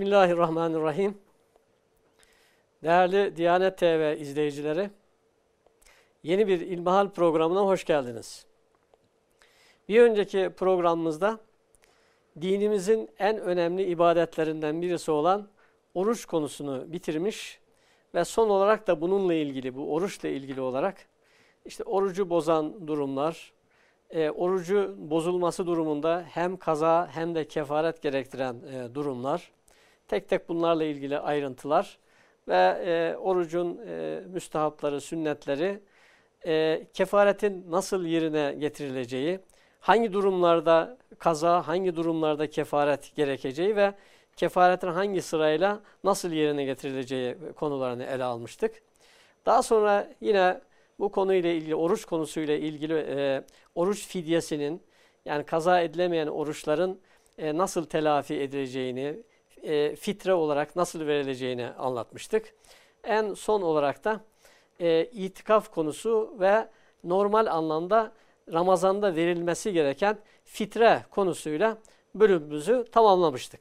Bismillahirrahmanirrahim. Değerli Diyanet TV izleyicileri, yeni bir İlmihal programına hoş geldiniz. Bir önceki programımızda dinimizin en önemli ibadetlerinden birisi olan oruç konusunu bitirmiş ve son olarak da bununla ilgili, bu oruçla ilgili olarak işte orucu bozan durumlar, e, orucu bozulması durumunda hem kaza hem de kefaret gerektiren e, durumlar, tek tek bunlarla ilgili ayrıntılar ve e, orucun e, müstahapları, sünnetleri, e, kefaretin nasıl yerine getirileceği, hangi durumlarda kaza, hangi durumlarda kefaret gerekeceği ve kefaretin hangi sırayla nasıl yerine getirileceği konularını ele almıştık. Daha sonra yine bu konuyla ilgili, oruç konusuyla ilgili e, oruç fidyesinin yani kaza edilemeyen oruçların e, nasıl telafi edileceğini, e, fitre olarak nasıl verileceğini anlatmıştık. En son olarak da e, itikaf konusu ve normal anlamda Ramazan'da verilmesi gereken fitre konusuyla bölümümüzü tamamlamıştık.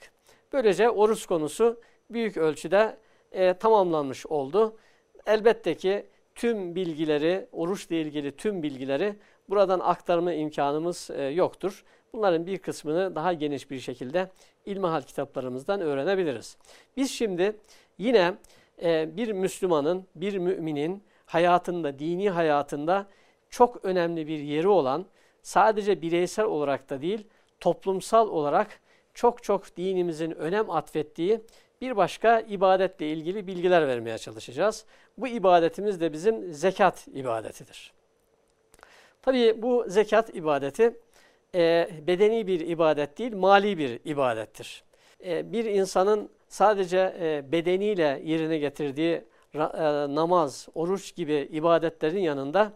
Böylece oruç konusu büyük ölçüde e, tamamlanmış oldu. Elbette ki tüm bilgileri, oruçla ilgili tüm bilgileri buradan aktarma imkanımız e, yoktur. Bunların bir kısmını daha geniş bir şekilde ilmihal kitaplarımızdan öğrenebiliriz. Biz şimdi yine e, bir Müslümanın, bir müminin hayatında, dini hayatında çok önemli bir yeri olan, sadece bireysel olarak da değil, toplumsal olarak çok çok dinimizin önem atfettiği bir başka ibadetle ilgili bilgiler vermeye çalışacağız. Bu ibadetimiz de bizim zekat ibadetidir. Tabii bu zekat ibadeti e, bedeni bir ibadet değil, mali bir ibadettir. E, bir insanın sadece e, bedeniyle yerine getirdiği e, namaz, oruç gibi ibadetlerin yanında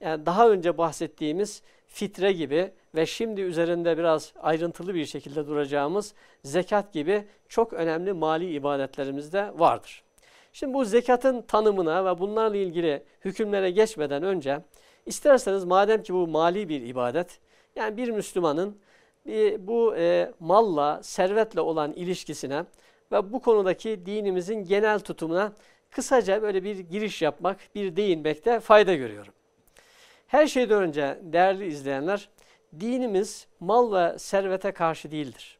yani daha önce bahsettiğimiz fitre gibi ve şimdi üzerinde biraz ayrıntılı bir şekilde duracağımız zekat gibi çok önemli mali ibadetlerimiz de vardır. Şimdi bu zekatın tanımına ve bunlarla ilgili hükümlere geçmeden önce isterseniz madem ki bu mali bir ibadet, yani bir Müslümanın bir, bu e, malla, servetle olan ilişkisine ve bu konudaki dinimizin genel tutumuna kısaca böyle bir giriş yapmak, bir değinmekte fayda görüyorum. Her şeyden önce değerli izleyenler, dinimiz mal ve servete karşı değildir.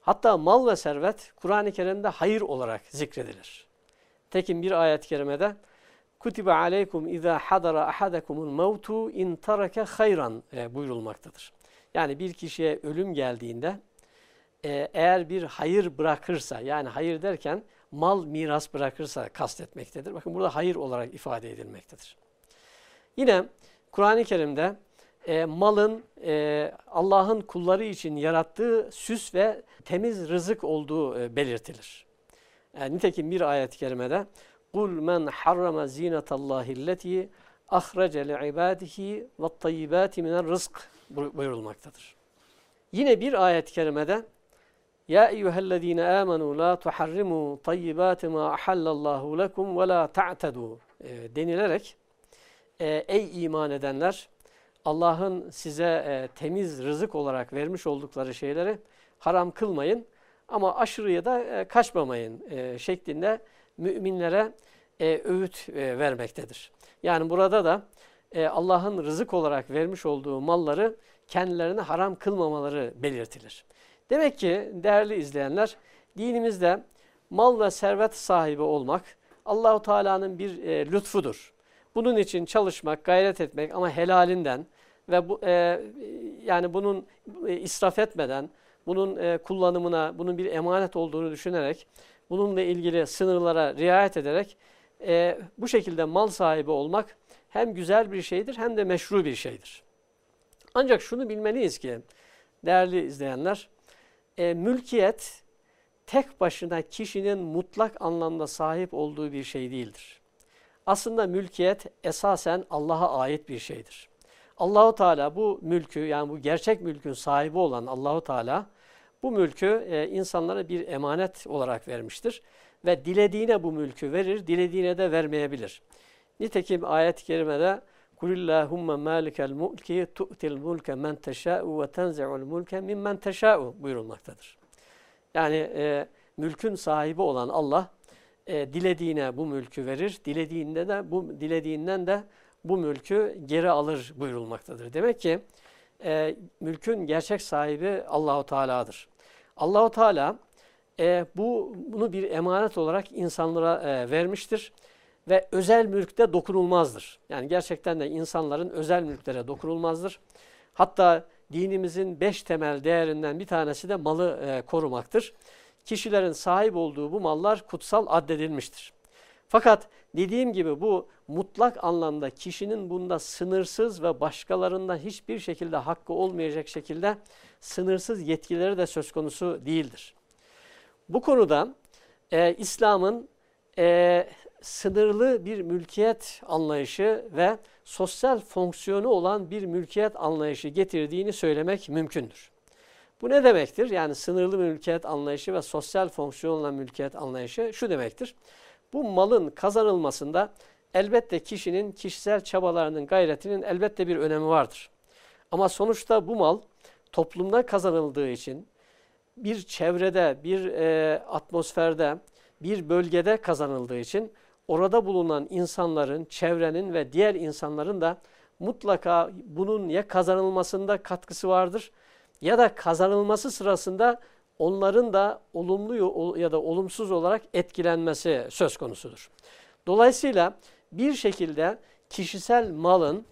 Hatta mal ve servet Kur'an-ı Kerim'de hayır olarak zikredilir. Tekin bir ayet-i kerimede kutibe aleykum izâ hadara ahadakumul mevtu in tarake hayran e, buyurulmaktadır. Yani bir kişiye ölüm geldiğinde e, eğer bir hayır bırakırsa yani hayır derken mal miras bırakırsa kastetmektedir. Bakın burada hayır olarak ifade edilmektedir. Yine Kur'an-ı Kerim'de e, malın e, Allah'ın kulları için yarattığı süs ve temiz rızık olduğu e, belirtilir. Yani nitekim bir ayet-i kerimede قُلْ مَنْ حَرَّمَ زِينَةَ اللّٰهِ الَّتِي اَخْرَجَ لِعِبَادِهِ وَالطَّيِّبَاتِ مِنَ الرِّزْقِ buyurulmaktadır. Yine bir ayet-i kerimede Ya eyyühellezine amenu la tuharrimu tayyibati ma ahallallahu lekum ve la ta'tedu denilerek e, ey iman edenler Allah'ın size e, temiz rızık olarak vermiş oldukları şeyleri haram kılmayın ama aşırıya da e, kaçmamayın e, şeklinde müminlere e, öğüt e, vermektedir. Yani burada da e, Allah'ın rızık olarak vermiş olduğu malları kendilerine haram kılmamaları belirtilir. Demek ki değerli izleyenler dinimizde mal ve servet sahibi olmak Allahu Teala'nın bir e, lütfudur. Bunun için çalışmak, gayret etmek ama helalinden ve bu e, yani bunun e, israf etmeden, bunun e, kullanımına, bunun bir emanet olduğunu düşünerek, bununla ilgili sınırlara riayet ederek e, bu şekilde mal sahibi olmak hem güzel bir şeydir hem de meşru bir şeydir. Ancak şunu bilmeliyiz ki değerli izleyenler, e, mülkiyet tek başına kişinin mutlak anlamda sahip olduğu bir şey değildir. Aslında mülkiyet esasen Allah'a ait bir şeydir. Allahu Teala bu mülkü yani bu gerçek mülkün sahibi olan Allahu Teala bu mülkü e, insanlara bir emanet olarak vermiştir ve dilediğine bu mülkü verir, dilediğine de vermeyebilir. Nitekim ayet-i kerimede Kulillahumma malikel mulki tu'til mulke men teşâ'u ve tenzi'ul mulke mimmen teşâ'u buyurulmaktadır. Yani e, mülkün sahibi olan Allah e, dilediğine bu mülkü verir. Dilediğinde de bu dilediğinden de bu mülkü geri alır buyurulmaktadır. Demek ki e, mülkün gerçek sahibi Allahu Teala'dır. Allahu Teala e, bu bunu bir emanet olarak insanlara e, vermiştir ve özel mülkte dokunulmazdır. Yani gerçekten de insanların özel mülklere dokunulmazdır. Hatta dinimizin beş temel değerinden bir tanesi de malı e, korumaktır. Kişilerin sahip olduğu bu mallar kutsal addedilmiştir. Fakat dediğim gibi bu mutlak anlamda kişinin bunda sınırsız ve başkalarından hiçbir şekilde hakkı olmayacak şekilde sınırsız yetkileri de söz konusu değildir. Bu konuda e, İslam'ın e, sınırlı bir mülkiyet anlayışı ve sosyal fonksiyonu olan bir mülkiyet anlayışı getirdiğini söylemek mümkündür. Bu ne demektir? Yani sınırlı mülkiyet anlayışı ve sosyal fonksiyonla mülkiyet anlayışı şu demektir. Bu malın kazanılmasında elbette kişinin kişisel çabalarının, gayretinin elbette bir önemi vardır. Ama sonuçta bu mal toplumda kazanıldığı için bir çevrede, bir e, atmosferde, bir bölgede kazanıldığı için orada bulunan insanların, çevrenin ve diğer insanların da mutlaka bunun ya kazanılmasında katkısı vardır ya da kazanılması sırasında onların da olumlu ya da olumsuz olarak etkilenmesi söz konusudur. Dolayısıyla bir şekilde kişisel malın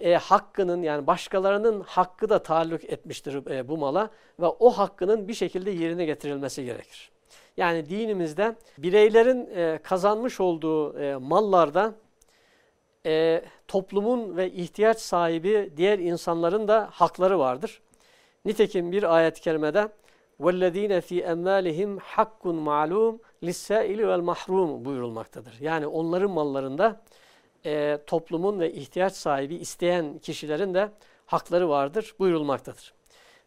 e, hakkının yani başkalarının hakkı da taalluk etmiştir e, bu mala ve o hakkının bir şekilde yerine getirilmesi gerekir. Yani dinimizde bireylerin e, kazanmış olduğu e, mallarda e, toplumun ve ihtiyaç sahibi diğer insanların da hakları vardır. Nitekim bir ayet-i kerimede وَالَّذ۪ينَ ف۪ي اَمَّالِهِمْ حَقٌّ مَعْلُومٌ لِلسَّائِلِ وَالْمَحْرُومُ buyurulmaktadır. Yani onların mallarında e, toplumun ve ihtiyaç sahibi isteyen kişilerin de hakları vardır buyurulmaktadır.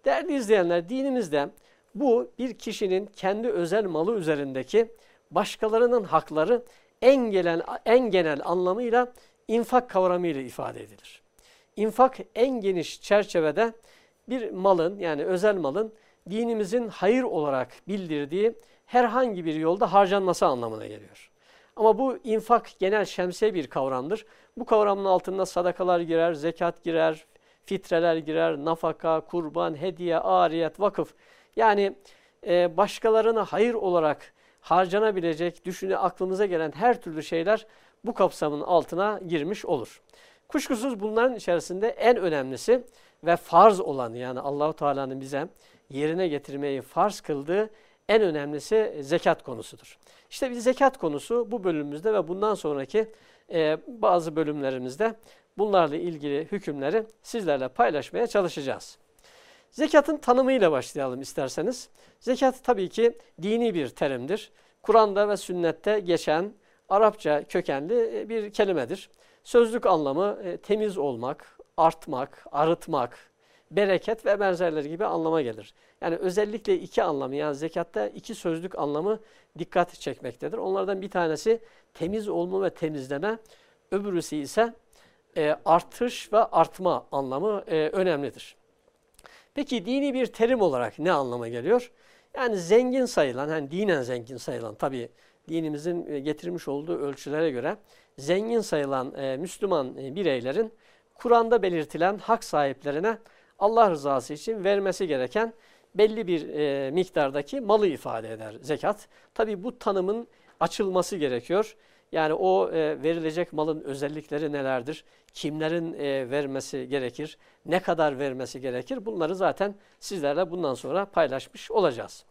Değerli izleyenler dinimizde bu bir kişinin kendi özel malı üzerindeki başkalarının hakları en genel, en genel anlamıyla infak kavramıyla ifade edilir. İnfak en geniş çerçevede bir malın yani özel malın dinimizin hayır olarak bildirdiği herhangi bir yolda harcanması anlamına geliyor. Ama bu infak genel şemsiye bir kavramdır. Bu kavramın altında sadakalar girer, zekat girer, fitreler girer, nafaka, kurban, hediye, ariyet, vakıf. Yani e, başkalarına hayır olarak harcanabilecek, düşüne aklımıza gelen her türlü şeyler bu kapsamın altına girmiş olur. Kuşkusuz bunların içerisinde en önemlisi ve farz olan yani Allahu Teala'nın bize yerine getirmeyi farz kıldığı en önemlisi zekat konusudur. İşte bir zekat konusu bu bölümümüzde ve bundan sonraki e, bazı bölümlerimizde bunlarla ilgili hükümleri sizlerle paylaşmaya çalışacağız. Zekatın tanımıyla başlayalım isterseniz. Zekat tabii ki dini bir terimdir. Kur'an'da ve sünnette geçen Arapça kökenli e, bir kelimedir. Sözlük anlamı e, temiz olmak, artmak, arıtmak, bereket ve benzerleri gibi anlama gelir. Yani özellikle iki anlamı yani zekatta iki sözlük anlamı dikkat çekmektedir. Onlardan bir tanesi temiz olma ve temizleme, öbürüsü ise e, artış ve artma anlamı e, önemlidir. Peki dini bir terim olarak ne anlama geliyor? Yani zengin sayılan, hani dinen zengin sayılan tabi dinimizin e, getirmiş olduğu ölçülere göre zengin sayılan e, Müslüman e, bireylerin Kur'an'da belirtilen hak sahiplerine Allah rızası için vermesi gereken belli bir e, miktardaki malı ifade eder zekat. Tabi bu tanımın açılması gerekiyor. Yani o e, verilecek malın özellikleri nelerdir? Kimlerin e, vermesi gerekir? Ne kadar vermesi gerekir? Bunları zaten sizlerle bundan sonra paylaşmış olacağız.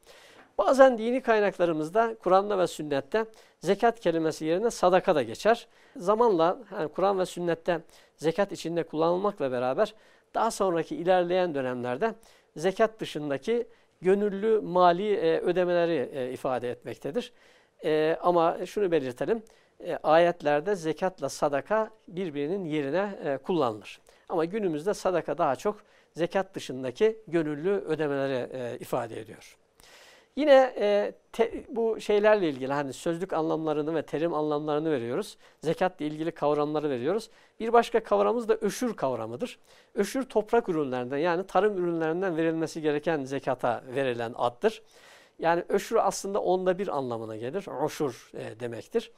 Bazen dini kaynaklarımızda Kur'an'da ve sünnette zekat kelimesi yerine sadaka da geçer. Zamanla yani Kur'an ve sünnette zekat içinde kullanılmakla beraber daha sonraki ilerleyen dönemlerde zekat dışındaki gönüllü mali e, ödemeleri e, ifade etmektedir. E, ama şunu belirtelim, e, ayetlerde zekatla sadaka birbirinin yerine e, kullanılır. Ama günümüzde sadaka daha çok zekat dışındaki gönüllü ödemeleri e, ifade ediyor. Yine e, te, bu şeylerle ilgili hani sözlük anlamlarını ve terim anlamlarını veriyoruz. Zekatla ilgili kavramları veriyoruz. Bir başka kavramımız da öşür kavramıdır. Öşür toprak ürünlerinden yani tarım ürünlerinden verilmesi gereken zekata verilen addır. Yani öşür aslında onda bir anlamına gelir. Oşur e, demektir.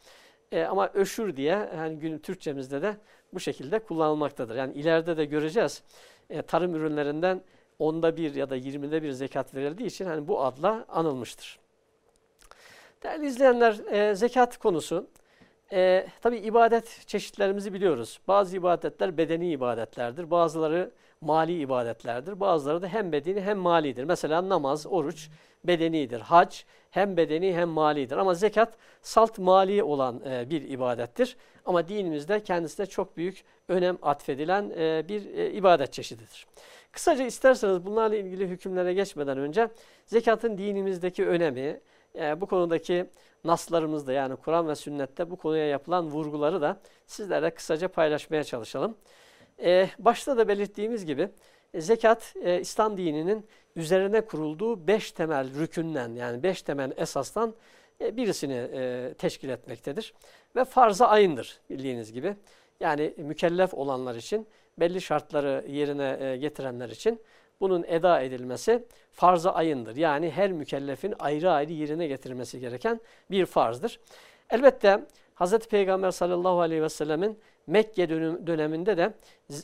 E, ama öşür diye yani günün Türkçemizde de bu şekilde kullanılmaktadır. Yani ileride de göreceğiz. E, tarım ürünlerinden onda bir ya da yirmide bir zekat verildiği için hani bu adla anılmıştır. Değerli izleyenler, e, zekat konusu. E, tabii ibadet çeşitlerimizi biliyoruz. Bazı ibadetler bedeni ibadetlerdir. Bazıları mali ibadetlerdir. Bazıları da hem bedeni hem malidir. Mesela namaz, oruç bedenidir. Hac hem bedeni hem malidir. Ama zekat salt mali olan e, bir ibadettir. Ama dinimizde kendisine çok büyük önem atfedilen e, bir e, ibadet çeşididir. Kısaca isterseniz bunlarla ilgili hükümlere geçmeden önce zekatın dinimizdeki önemi, e, bu konudaki naslarımızda yani Kur'an ve sünnette bu konuya yapılan vurguları da sizlerle kısaca paylaşmaya çalışalım. E, başta da belirttiğimiz gibi e, zekat e, İslam dininin üzerine kurulduğu beş temel rükünden yani beş temel esastan birisini e, teşkil etmektedir. Ve farza ayındır bildiğiniz gibi. Yani mükellef olanlar için belli şartları yerine e, getirenler için bunun eda edilmesi farz-ı ayındır. Yani her mükellefin ayrı ayrı yerine getirmesi gereken bir farzdır. Elbette Hz. Peygamber sallallahu aleyhi ve sellemin Mekke döneminde de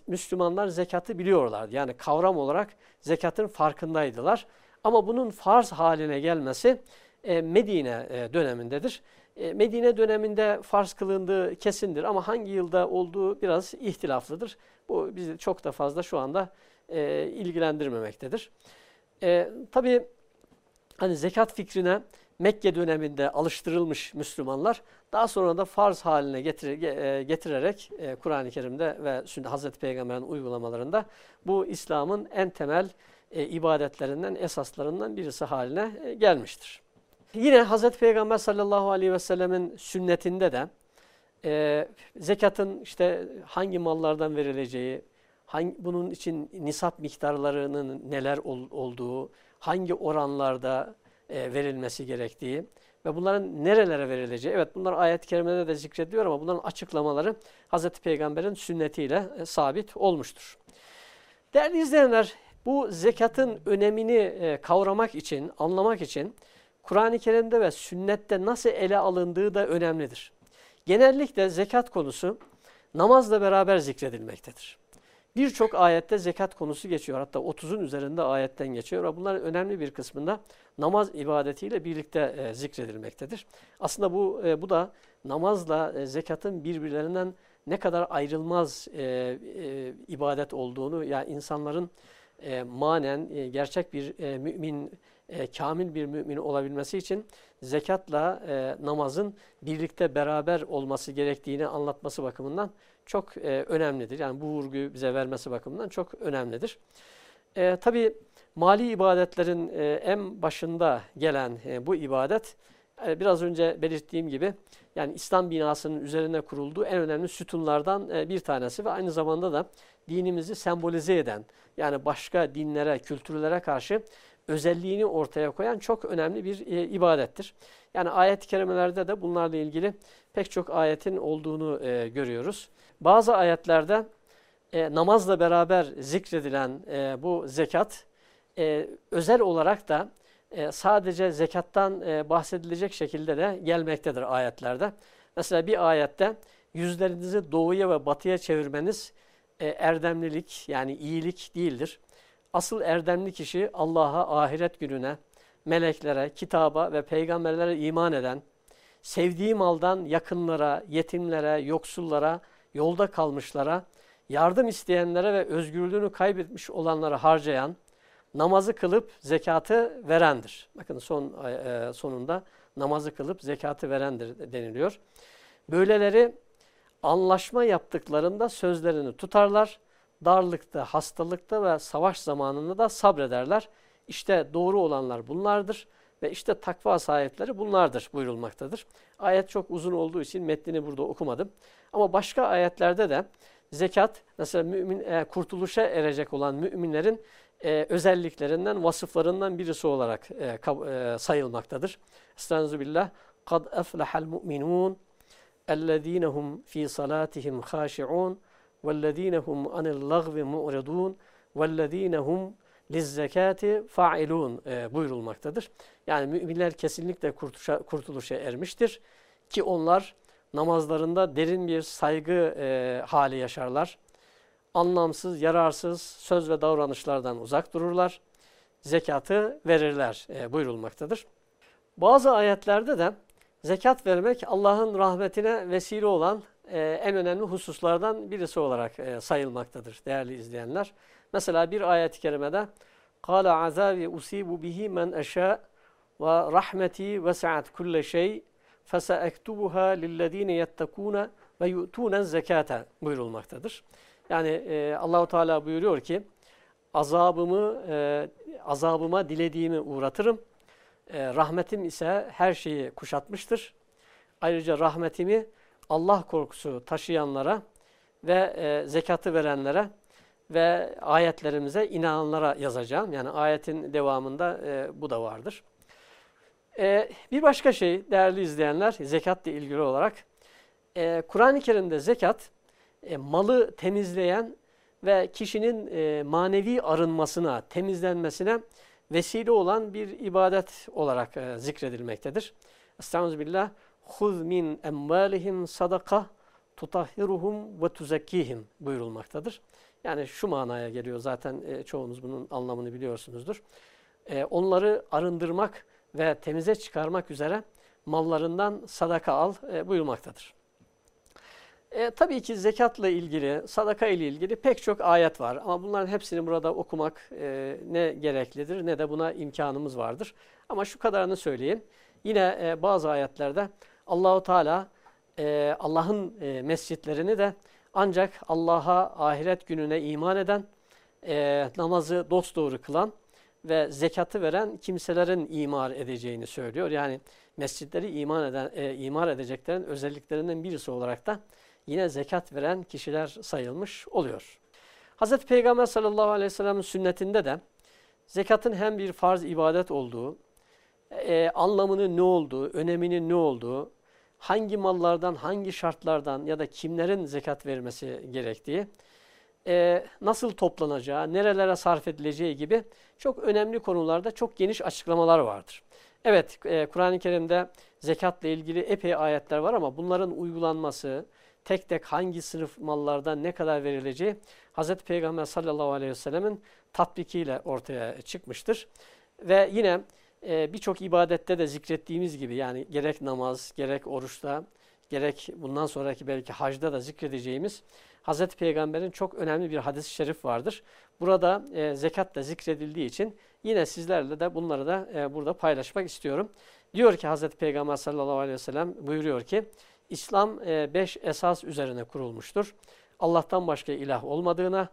Müslümanlar zekatı biliyorlardı. Yani kavram olarak zekatın farkındaydılar. Ama bunun farz haline gelmesi e, Medine e, dönemindedir. E, Medine döneminde farz kılındığı kesindir ama hangi yılda olduğu biraz ihtilaflıdır. Bu bizi çok da fazla şu anda ilgilendirmemektedir. E, tabii hani zekat fikrine Mekke döneminde alıştırılmış Müslümanlar daha sonra da farz haline getir, getirerek Kur'an-ı Kerim'de ve Sünnet Hazreti Peygamber'in uygulamalarında bu İslam'ın en temel ibadetlerinden, esaslarından birisi haline gelmiştir. Yine Hazreti Peygamber sallallahu aleyhi ve sellemin sünnetinde de e, zekatın işte hangi mallardan verileceği, hangi, bunun için nisap miktarlarının neler ol, olduğu, hangi oranlarda e, verilmesi gerektiği ve bunların nerelere verileceği. Evet bunlar ayet-i kerimede de zikrediliyor ama bunların açıklamaları Hz. Peygamber'in sünnetiyle e, sabit olmuştur. Değerli izleyenler bu zekatın önemini e, kavramak için, anlamak için Kur'an-ı Kerim'de ve sünnette nasıl ele alındığı da önemlidir. Genellikle zekat konusu namazla beraber zikredilmektedir. Birçok ayette zekat konusu geçiyor. Hatta 30'un üzerinde ayetten geçiyor. Bunların önemli bir kısmında namaz ibadetiyle birlikte e, zikredilmektedir. Aslında bu e, bu da namazla e, zekatın birbirlerinden ne kadar ayrılmaz e, e, ibadet olduğunu, yani insanların e, manen e, gerçek bir e, mümin, e, kamil bir mümin olabilmesi için zekatla e, namazın birlikte beraber olması gerektiğini anlatması bakımından çok e, önemlidir. Yani bu vurguyu bize vermesi bakımından çok önemlidir. E, Tabi mali ibadetlerin e, en başında gelen e, bu ibadet e, biraz önce belirttiğim gibi yani İslam binasının üzerine kurulduğu en önemli sütunlardan e, bir tanesi ve aynı zamanda da dinimizi sembolize eden yani başka dinlere, kültürlere karşı özelliğini ortaya koyan çok önemli bir e, ibadettir. Yani ayet-i kerimelerde de bunlarla ilgili pek çok ayetin olduğunu e, görüyoruz. Bazı ayetlerde e, namazla beraber zikredilen e, bu zekat e, özel olarak da e, sadece zekattan e, bahsedilecek şekilde de gelmektedir ayetlerde. Mesela bir ayette yüzlerinizi doğuya ve batıya çevirmeniz e, erdemlilik yani iyilik değildir. Asıl erdemli kişi Allah'a, ahiret gününe, meleklere, kitaba ve peygamberlere iman eden, sevdiği maldan yakınlara, yetimlere, yoksullara, yolda kalmışlara, yardım isteyenlere ve özgürlüğünü kaybetmiş olanlara harcayan, namazı kılıp zekatı verendir. Bakın son e, sonunda namazı kılıp zekatı verendir deniliyor. Böyleleri anlaşma yaptıklarında sözlerini tutarlar, darlıkta, hastalıkta ve savaş zamanında da sabrederler. İşte doğru olanlar bunlardır ve işte takva sahipleri bunlardır buyurulmaktadır. Ayet çok uzun olduğu için metnini burada okumadım. Ama başka ayetlerde de zekat mesela mümin e, kurtuluşa erecek olan müminlerin e, özelliklerinden, vasıflarından birisi olarak e, e, sayılmaktadır. Estaizu billah. قَدْ أَفْلَحَ الْمُؤْمِنُونَ اَلَّذ۪ينَ هُمْ ف۪ي صَلَاتِهِمْ خَاشِعُونَ وَالَّذ۪ينَ هُمْ عَنِ اللَّغْوِ مُعْرِضُونَ وَالَّذ۪ينَ هُمْ lizzekati failun e, buyurulmaktadır. Yani müminler kesinlikle kurtuşa, kurtuluşa ermiştir ki onlar namazlarında derin bir saygı e, hali yaşarlar. Anlamsız, yararsız söz ve davranışlardan uzak dururlar. Zekatı verirler e, buyurulmaktadır. Bazı ayetlerde de zekat vermek Allah'ın rahmetine vesile olan e, en önemli hususlardan birisi olarak e, sayılmaktadır değerli izleyenler. Mesela bir ayet-i kerimede قَالَ عَذَابِ اُسِيبُ بِهِ مَنْ اَشَاءُ وَرَحْمَتِي وَسَعَتْ كُلَّ شَيْءٍ فَسَاَكْتُبُهَا لِلَّذ۪ينَ يَتَّقُونَ ve yu'tunen zekate buyurulmaktadır. Yani e, Allahu Teala buyuruyor ki azabımı e, azabıma dilediğimi uğratırım. E, rahmetim ise her şeyi kuşatmıştır. Ayrıca rahmetimi Allah korkusu taşıyanlara ve e, zekatı verenlere ve ayetlerimize inananlara yazacağım. Yani ayetin devamında e, bu da vardır. E, bir başka şey değerli izleyenler zekatla ilgili olarak e, Kur'an-ı Kerim'de zekat e, malı temizleyen ve kişinin e, manevi arınmasına, temizlenmesine vesile olan bir ibadet olarak e, zikredilmektedir. Estağfirullah. Huz min emvalihim sadaka tutahhiruhum ve tuzekkihim buyurulmaktadır. Yani şu manaya geliyor zaten e, çoğunuz bunun anlamını biliyorsunuzdur. E, onları arındırmak ve temize çıkarmak üzere mallarından sadaka al e, buyurmaktadır. E, tabii ki zekatla ilgili, sadaka ile ilgili pek çok ayet var. Ama bunların hepsini burada okumak e, ne gereklidir ne de buna imkanımız vardır. Ama şu kadarını söyleyeyim. Yine e, bazı ayetlerde Allahu Teala e, Allah'ın e, mescitlerini de ancak Allah'a ahiret gününe iman eden, e, namazı dosdoğru kılan ve zekatı veren kimselerin imar edeceğini söylüyor. Yani mescitleri iman eden, e, imar edeceklerin özelliklerinden birisi olarak da yine zekat veren kişiler sayılmış oluyor. Hz. Peygamber sallallahu aleyhi ve sellem'in sünnetinde de zekatın hem bir farz ibadet olduğu, e, anlamının ne olduğu, öneminin ne olduğu, hangi mallardan, hangi şartlardan ya da kimlerin zekat vermesi gerektiği, e, nasıl toplanacağı, nerelere sarf edileceği gibi çok önemli konularda çok geniş açıklamalar vardır. Evet, e, Kur'an-ı Kerim'de zekatla ilgili epey ayetler var ama bunların uygulanması, tek tek hangi sınıf mallardan ne kadar verileceği Hz. Peygamber sallallahu aleyhi ve sellemin tatbikiyle ortaya çıkmıştır. Ve yine e, birçok ibadette de zikrettiğimiz gibi yani gerek namaz, gerek oruçta, gerek bundan sonraki belki hacda da zikredeceğimiz Hz. Peygamber'in çok önemli bir hadis-i şerif vardır. Burada e, zekat da zikredildiği için yine sizlerle de bunları da e, burada paylaşmak istiyorum. Diyor ki Hz. Peygamber sallallahu aleyhi ve sellem buyuruyor ki İslam e, beş esas üzerine kurulmuştur. Allah'tan başka ilah olmadığına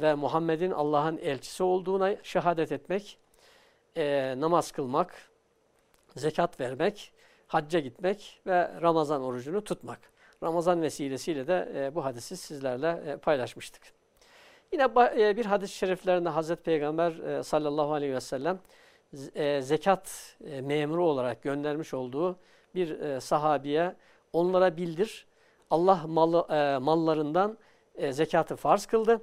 ve Muhammed'in Allah'ın elçisi olduğuna şehadet etmek, e, namaz kılmak, zekat vermek, hacca gitmek ve Ramazan orucunu tutmak. Ramazan vesilesiyle de e, bu hadisi sizlerle e, paylaşmıştık. Yine e, bir hadis-i şeriflerinde Hazreti Peygamber e, sallallahu aleyhi ve sellem e, zekat e, memuru olarak göndermiş olduğu bir e, sahabiye onlara bildir. Allah malı, e, mallarından e, zekatı farz kıldı.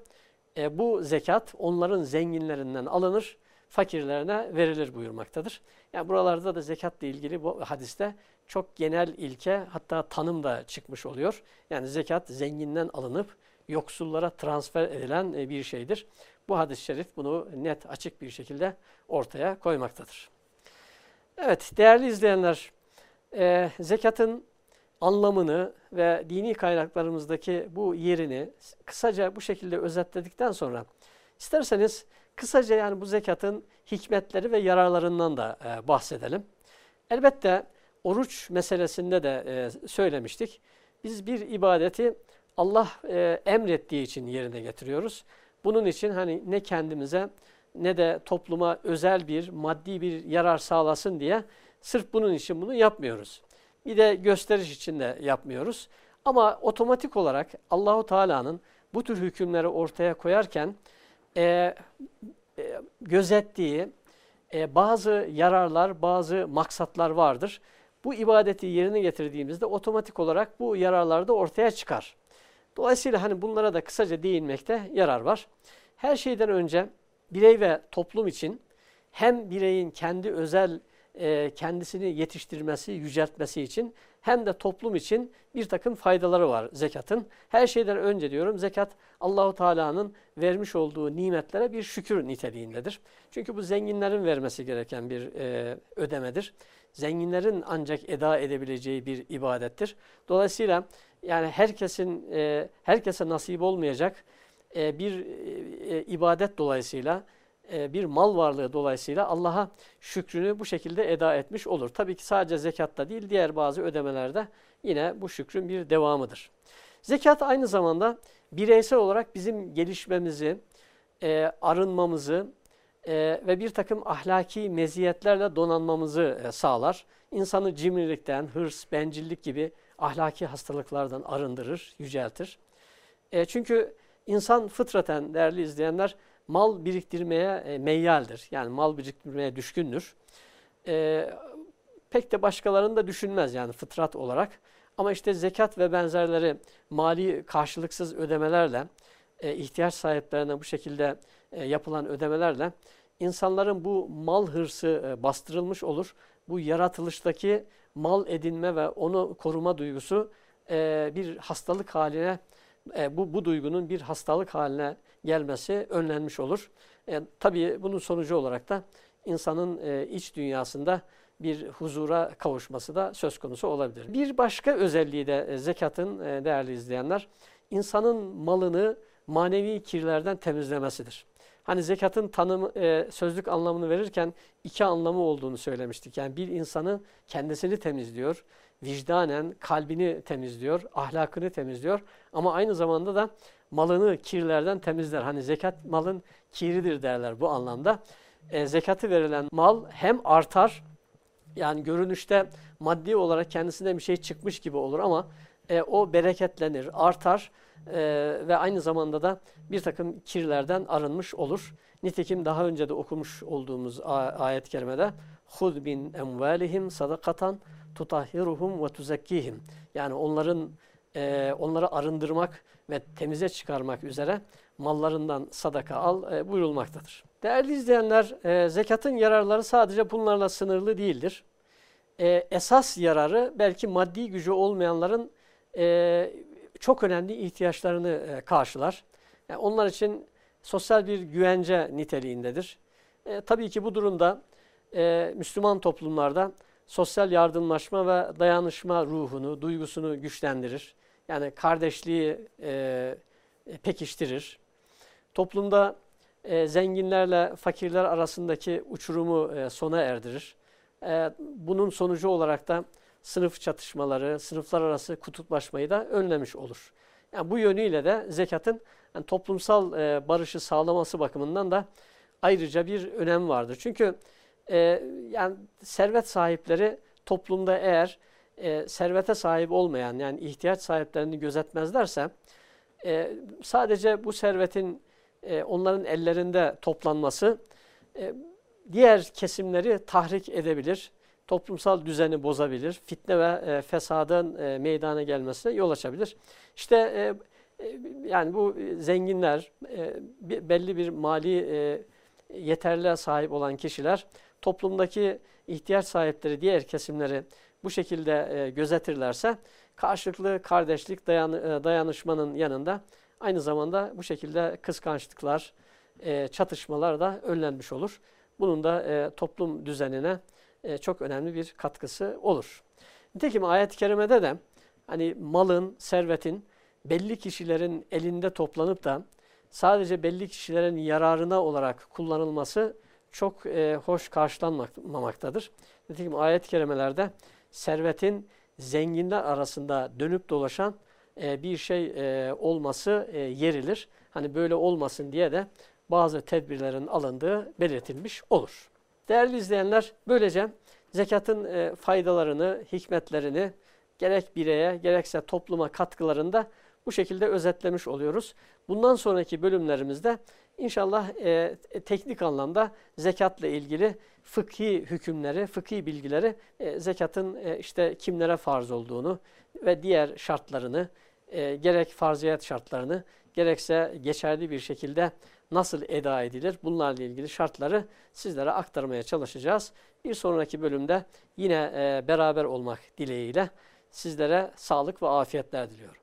E, bu zekat onların zenginlerinden alınır, fakirlerine verilir buyurmaktadır. Yani buralarda da zekatla ilgili bu hadiste çok genel ilke hatta tanım da çıkmış oluyor. Yani zekat zenginden alınıp yoksullara transfer edilen e, bir şeydir. Bu hadis-i şerif bunu net açık bir şekilde ortaya koymaktadır. Evet değerli izleyenler e, zekatın anlamını ve dini kaynaklarımızdaki bu yerini kısaca bu şekilde özetledikten sonra isterseniz kısaca yani bu zekatın hikmetleri ve yararlarından da e, bahsedelim. Elbette oruç meselesinde de e, söylemiştik. Biz bir ibadeti Allah e, emrettiği için yerine getiriyoruz. Bunun için hani ne kendimize ne de topluma özel bir maddi bir yarar sağlasın diye sırf bunun için bunu yapmıyoruz. Bir de gösteriş için de yapmıyoruz. Ama otomatik olarak Allahu Teala'nın bu tür hükümleri ortaya koyarken e, e, gözettiği e, bazı yararlar, bazı maksatlar vardır. Bu ibadeti yerine getirdiğimizde otomatik olarak bu yararlar da ortaya çıkar. Dolayısıyla hani bunlara da kısaca değinmekte yarar var. Her şeyden önce birey ve toplum için hem bireyin kendi özel e, kendisini yetiştirmesi, yüceltmesi için hem de toplum için bir takım faydaları var zekatın. Her şeyden önce diyorum zekat Allahu Teala'nın vermiş olduğu nimetlere bir şükür niteliğindedir. Çünkü bu zenginlerin vermesi gereken bir e, ödemedir. Zenginlerin ancak eda edebileceği bir ibadettir. Dolayısıyla yani herkesin e, herkese nasip olmayacak e, bir e, ibadet dolayısıyla e, bir mal varlığı dolayısıyla Allah'a şükrünü bu şekilde eda etmiş olur. Tabii ki sadece zekatta değil diğer bazı ödemelerde yine bu şükrün bir devamıdır. Zekat aynı zamanda bireysel olarak bizim gelişmemizi, e, arınmamızı e, ve bir takım ahlaki meziyetlerle donanmamızı e, sağlar. İnsanı cimrilikten, hırs, bencillik gibi ahlaki hastalıklardan arındırır, yüceltir. E, çünkü insan fıtraten değerli izleyenler mal biriktirmeye e, meyyaldir. Yani mal biriktirmeye düşkündür. E, pek de başkalarını da düşünmez yani fıtrat olarak. Ama işte zekat ve benzerleri mali karşılıksız ödemelerle, e, ihtiyaç sahiplerine bu şekilde e, yapılan ödemelerle insanların bu mal hırsı e, bastırılmış olur. Bu yaratılıştaki mal edinme ve onu koruma duygusu e, bir hastalık haline, e, bu, bu duygunun bir hastalık haline gelmesi önlenmiş olur. E, tabii bunun sonucu olarak da insanın e, iç dünyasında bir huzura kavuşması da söz konusu olabilir. Bir başka özelliği de e, zekatın e, değerli izleyenler, insanın malını manevi kirlerden temizlemesidir. Hani zekatın tanımı, e, sözlük anlamını verirken iki anlamı olduğunu söylemiştik. Yani bir insanı kendisini temizliyor, vicdanen kalbini temizliyor, ahlakını temizliyor ama aynı zamanda da malını kirlerden temizler. Hani zekat malın kiridir derler bu anlamda. E, zekatı verilen mal hem artar, yani görünüşte maddi olarak kendisine bir şey çıkmış gibi olur ama e, o bereketlenir, artar e, ve aynı zamanda da bir takım kirlerden arınmış olur. Nitekim daha önce de okumuş olduğumuz ayet-i kerimede خُذْ bin emvalihim sadakatan tutahhiruhum ve tuzekkihim. Yani onların e, onları arındırmak ve temize çıkarmak üzere mallarından sadaka al e, buyurulmaktadır. Değerli izleyenler, e, zekatın yararları sadece bunlarla sınırlı değildir. E, esas yararı belki maddi gücü olmayanların e, çok önemli ihtiyaçlarını e, karşılar. Yani onlar için sosyal bir güvence niteliğindedir. E, tabii ki bu durumda e, Müslüman toplumlarda sosyal yardımlaşma ve dayanışma ruhunu, duygusunu güçlendirir. Yani kardeşliği e, pekiştirir. Toplumda e, zenginlerle fakirler arasındaki uçurumu e, sona erdirir. E, bunun sonucu olarak da sınıf çatışmaları, sınıflar arası kutuplaşmayı da önlemiş olur. Yani bu yönüyle de zekatın yani toplumsal e, barışı sağlaması bakımından da ayrıca bir önem vardır. Çünkü e, yani servet sahipleri toplumda eğer e, servete sahip olmayan yani ihtiyaç sahiplerini gözetmezlerse e, sadece bu servetin e, onların ellerinde toplanması e, diğer kesimleri tahrik edebilir, toplumsal düzeni bozabilir, fitne ve e, fesadın e, meydana gelmesine yol açabilir. İşte e, e, yani bu zenginler, e, belli bir mali e, yeterliğe sahip olan kişiler toplumdaki ihtiyaç sahipleri diğer kesimleri bu şekilde e, gözetirlerse karşılıklı kardeşlik e, dayanışmanın yanında aynı zamanda bu şekilde kıskançlıklar, e, çatışmalar da önlenmiş olur. Bunun da e, toplum düzenine çok önemli bir katkısı olur. Nitekim ayet-i kerimede de hani malın, servetin belli kişilerin elinde toplanıp da sadece belli kişilerin yararına olarak kullanılması çok e, hoş karşılanmamaktadır. Nitekim ayet-i kerimelerde servetin zenginler arasında dönüp dolaşan e, bir şey e, olması e, yerilir. Hani böyle olmasın diye de bazı tedbirlerin alındığı belirtilmiş olur. Değerli izleyenler böylece zekatın e, faydalarını, hikmetlerini gerek bireye gerekse topluma katkılarını da bu şekilde özetlemiş oluyoruz. Bundan sonraki bölümlerimizde İnşallah e, teknik anlamda zekatla ilgili fıkhi hükümleri, fıkhi bilgileri e, zekatın e, işte kimlere farz olduğunu ve diğer şartlarını, e, gerek farziyet şartlarını, gerekse geçerli bir şekilde nasıl eda edilir? Bunlarla ilgili şartları sizlere aktarmaya çalışacağız. Bir sonraki bölümde yine e, beraber olmak dileğiyle sizlere sağlık ve afiyetler diliyorum.